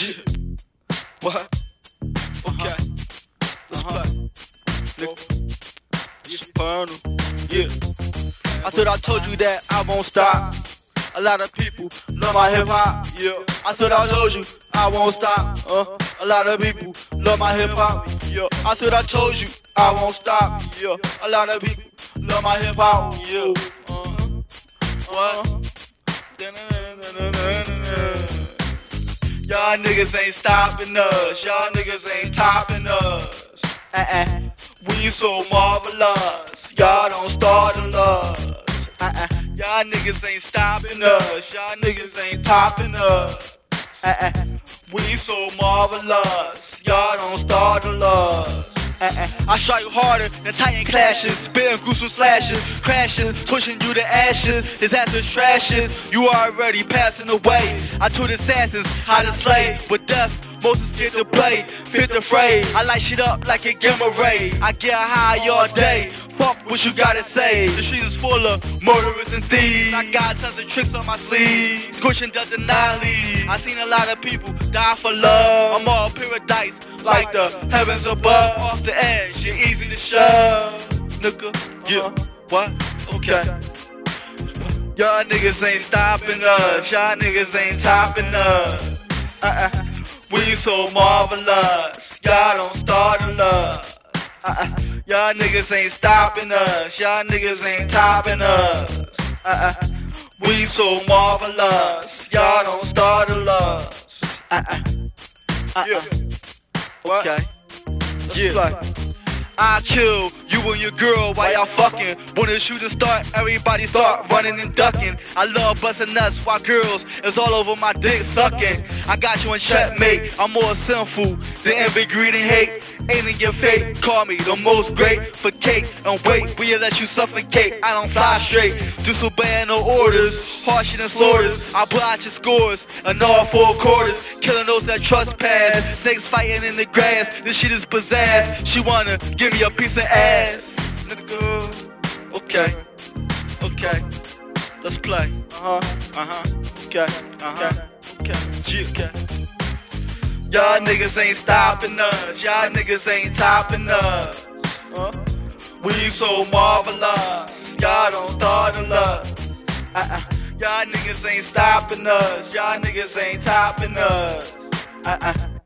What? Okay. Let's play. Nigga. Yeah. I thought I told you that I won't stop. A lot of people love my hip hop. Yeah. I thought I told you I won't stop. Uh, a lot of people love my hip hop. Yeah. I thought I told you I won't stop. Yeah. A lot of people love my hip hop. Yeah. Uh, what? Y'all niggas ain't stopping us. Y'all niggas ain't topping us. Uh-uh. We so marvelous. Y'all don't startle us. Uh-uh. Y'all niggas ain't stopping us. Y'all niggas ain't topping us. Uh-uh. We so marvelous. Y'all don't startle us. I you harder than Titan clashes, spitting gruesome slashes, crashes, pushing you to ashes, disaster trashes. You already passing away. I told assassins how to slay, with death, Moses get to play, fit the fray. I light shit up like a gamma ray. I get high all day. Fuck what you gotta say. The street is full of murderers and thieves. I got tons of tricks on my sleeve. Scorching doesn't not leave. I seen a lot of people die for love. I'm all paradise like the heavens above. Off the edge, you're easy to shove. Nigga, yeah, uh-huh. what? Okay. Y'all niggas ain't stopping us. Y'all niggas ain't topping us. Uh-uh. We so marvelous. Y'all don't startle us. Uh-uh. Y'all niggas ain't stopping us. Y'all niggas ain't topping us. Uh-uh. We so marvelous. Y'all don't startle us. Uh-uh. Uh-uh. Okay. Yeah. I kill you and your girl while y'all fucking. When the shooting start, everybody start running and ducking. I love busting nuts while girls is all over my dick sucking. I got you in checkmate. I'm more sinful than envy, greed, and hate. Ain't in your fate. Call me the most great for cake and wait. We'll let you suffocate. I don't fly straight. Disobeying no orders. Harsher than slaughters. I blotch your scores and all four quarters. Killing those that trespass. Snakes fighting in the grass. This shit is pizzazz. She wanna give me a piece of ass. Nigga. Okay. Okay. Let's play. Uh huh. Uh huh. Okay. Uh huh. Okay. Yeah. Okay. Y'all niggas ain't stopping us. Y'all niggas ain't topping us. Huh? We so marvelous. Y'all don't startle us. Uh-uh. Y'all niggas ain't stopping us. Y'all niggas ain't topping us. Uh-uh.